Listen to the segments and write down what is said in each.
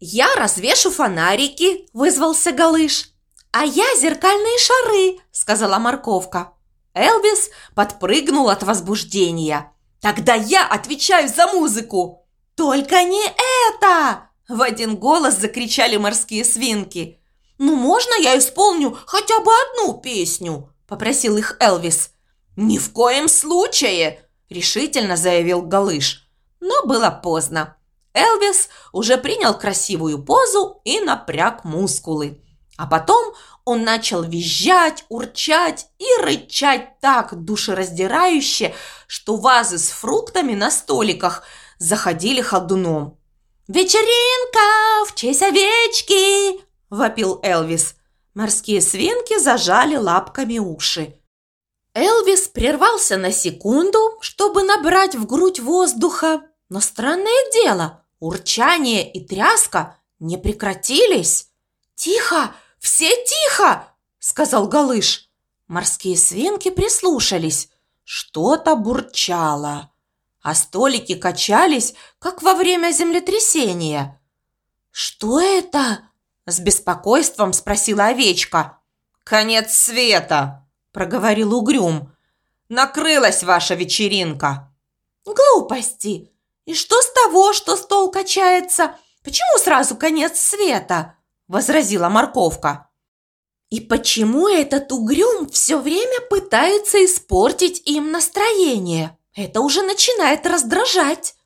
«Я развешу фонарики», – вызвался Галыш. «А я зеркальные шары», – сказала морковка. Элвис подпрыгнул от возбуждения. «Тогда я отвечаю за музыку!» «Только не это!» – в один голос закричали морские свинки. «Ну, можно я исполню хотя бы одну песню?» – попросил их Элвис. «Ни в коем случае!» – решительно заявил Галыш. Но было поздно. Элвис уже принял красивую позу и напряг мускулы. А потом он начал визжать, урчать и рычать так душераздирающе, что вазы с фруктами на столиках заходили ходуном. «Вечеринка в честь овечки!» – вопил Элвис. Морские свинки зажали лапками уши. Элвис прервался на секунду, чтобы набрать в грудь воздуха, но странное дело, урчание и тряска не прекратились. «Тихо! Все тихо!» – сказал Галыш. Морские свинки прислушались. Что-то бурчало, а столики качались, как во время землетрясения. «Что это?» – с беспокойством спросила овечка. «Конец света!» – проговорил Угрюм. «Накрылась ваша вечеринка!» «Глупости! И что с того, что стол качается? Почему сразу конец света?» – возразила морковка. «И почему этот угрюм все время пытается испортить им настроение? Это уже начинает раздражать».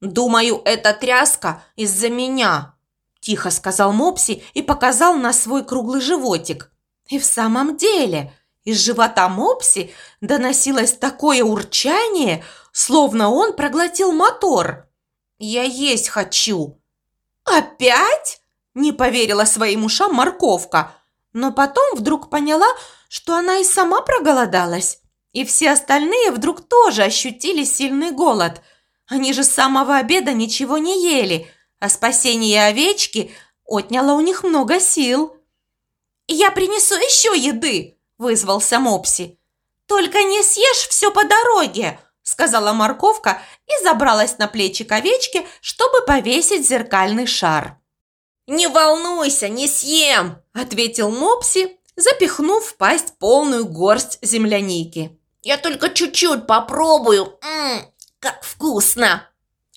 «Думаю, это тряска из-за меня», – тихо сказал Мопси и показал на свой круглый животик. И в самом деле из живота Мопси доносилось такое урчание – словно он проглотил мотор. «Я есть хочу!» «Опять?» – не поверила своим ушам морковка, но потом вдруг поняла, что она и сама проголодалась. И все остальные вдруг тоже ощутили сильный голод. Они же с самого обеда ничего не ели, а спасение овечки отняло у них много сил. «Я принесу еще еды!» – вызвался Мопси. «Только не съешь все по дороге!» сказала морковка и забралась на плечи овечки, чтобы повесить зеркальный шар. «Не волнуйся, не съем!» – ответил Мопси, запихнув в пасть полную горсть земляники. «Я только чуть-чуть попробую. Ммм, как вкусно!»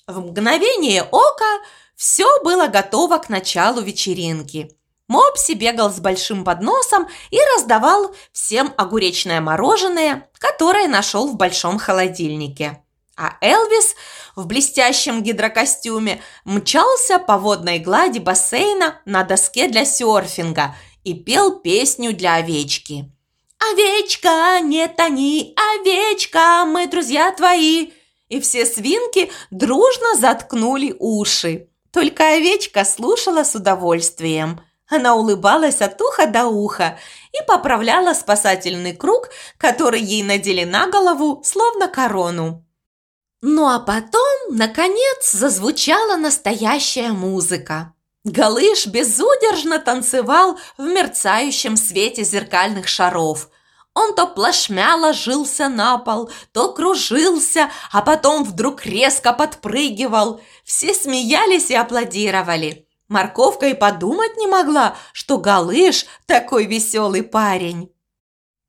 В мгновение ока все было готово к началу вечеринки. Мопси бегал с большим подносом и раздавал всем огуречное мороженое, которое нашел в большом холодильнике. А Элвис в блестящем гидрокостюме мчался по водной глади бассейна на доске для серфинга и пел песню для овечки. «Овечка, не тони, овечка, мы друзья твои!» И все свинки дружно заткнули уши. Только овечка слушала с удовольствием – она улыбалась от уха до уха и поправляла спасательный круг, который ей надели на голову, словно корону. Ну а потом, наконец, зазвучала настоящая музыка. Галыш безудержно танцевал в мерцающем свете зеркальных шаров. Он то плашмя ложился на пол, то кружился, а потом вдруг резко подпрыгивал. Все смеялись и аплодировали. Морковка и подумать не могла, что Галыш такой веселый парень.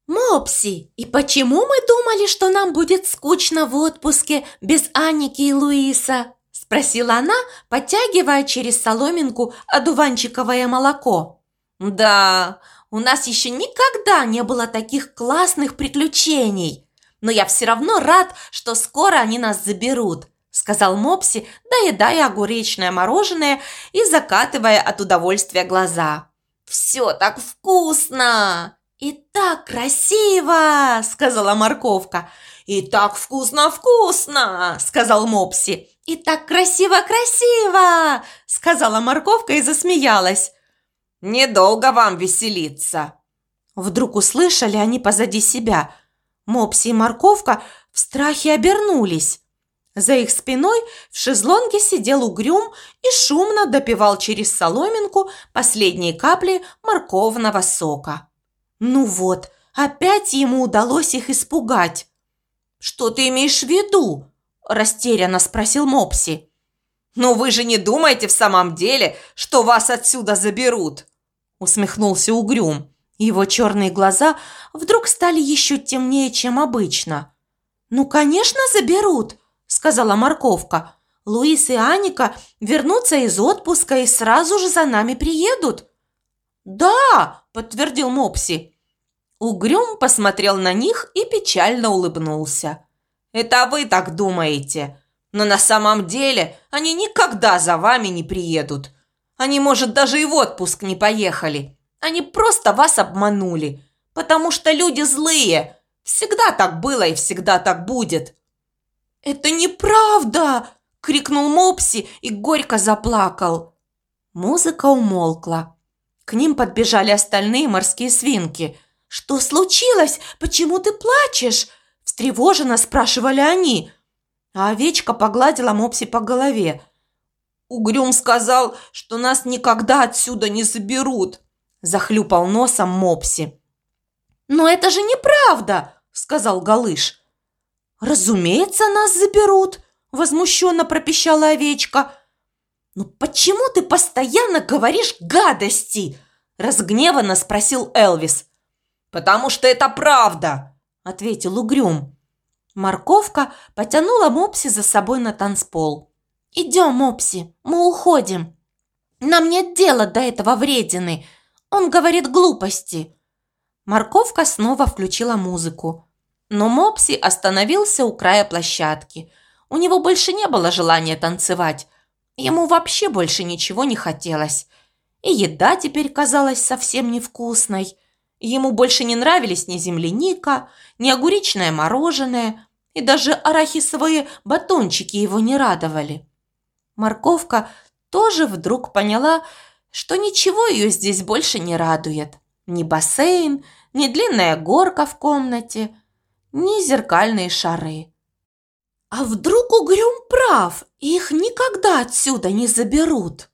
«Мопси, и почему мы думали, что нам будет скучно в отпуске без Аники и Луиса?» – спросила она, подтягивая через соломинку одуванчиковое молоко. «Да, у нас еще никогда не было таких классных приключений, но я все равно рад, что скоро они нас заберут сказал Мопси, доедая огуречное мороженое и закатывая от удовольствия глаза. «Все так вкусно!» «И так красиво!» – сказала морковка. «И так вкусно-вкусно!» – сказал Мопси. «И так красиво-красиво!» – сказала морковка и засмеялась. «Недолго вам веселиться!» Вдруг услышали они позади себя. Мопси и морковка в страхе обернулись. За их спиной в шезлонге сидел угрюм и шумно допивал через соломинку последние капли морковного сока. Ну вот, опять ему удалось их испугать. «Что ты имеешь в виду?» – растерянно спросил Мопси. «Но вы же не думаете в самом деле, что вас отсюда заберут?» Усмехнулся Угрюм. Его черные глаза вдруг стали еще темнее, чем обычно. «Ну, конечно, заберут», – сказала морковка. «Луис и Аника вернутся из отпуска и сразу же за нами приедут». «Да», – подтвердил Мопси. Угрюм посмотрел на них и печально улыбнулся. «Это вы так думаете. Но на самом деле они никогда за вами не приедут. Они, может, даже и в отпуск не поехали. Они просто вас обманули, потому что люди злые. Всегда так было и всегда так будет». «Это неправда!» – крикнул Мопси и горько заплакал. Музыка умолкла. К ним подбежали остальные морские свинки. «Что случилось? Почему ты плачешь?» – встревоженно спрашивали они – а овечка погладила Мопси по голове. «Угрюм сказал, что нас никогда отсюда не заберут», – захлюпал носом Мопси. «Но это же неправда!» – сказал Галыш. «Разумеется, нас заберут!» – возмущенно пропищала овечка. «Ну почему ты постоянно говоришь гадости?» – разгневанно спросил Элвис. «Потому что это правда!» – ответил Угрюм. Морковка потянула Мопси за собой на танцпол. «Идем, Мопси, мы уходим. Нам нет дела до этого вредины. Он говорит глупости». Морковка снова включила музыку. Но Мопси остановился у края площадки. У него больше не было желания танцевать. Ему вообще больше ничего не хотелось. И еда теперь казалась совсем невкусной. Ему больше не нравились ни земляника, ни огуречное мороженое, и даже арахисовые батончики его не радовали. Морковка тоже вдруг поняла, что ничего ее здесь больше не радует. Ни бассейн, ни длинная горка в комнате, ни зеркальные шары. А вдруг Угрюм прав, и их никогда отсюда не заберут?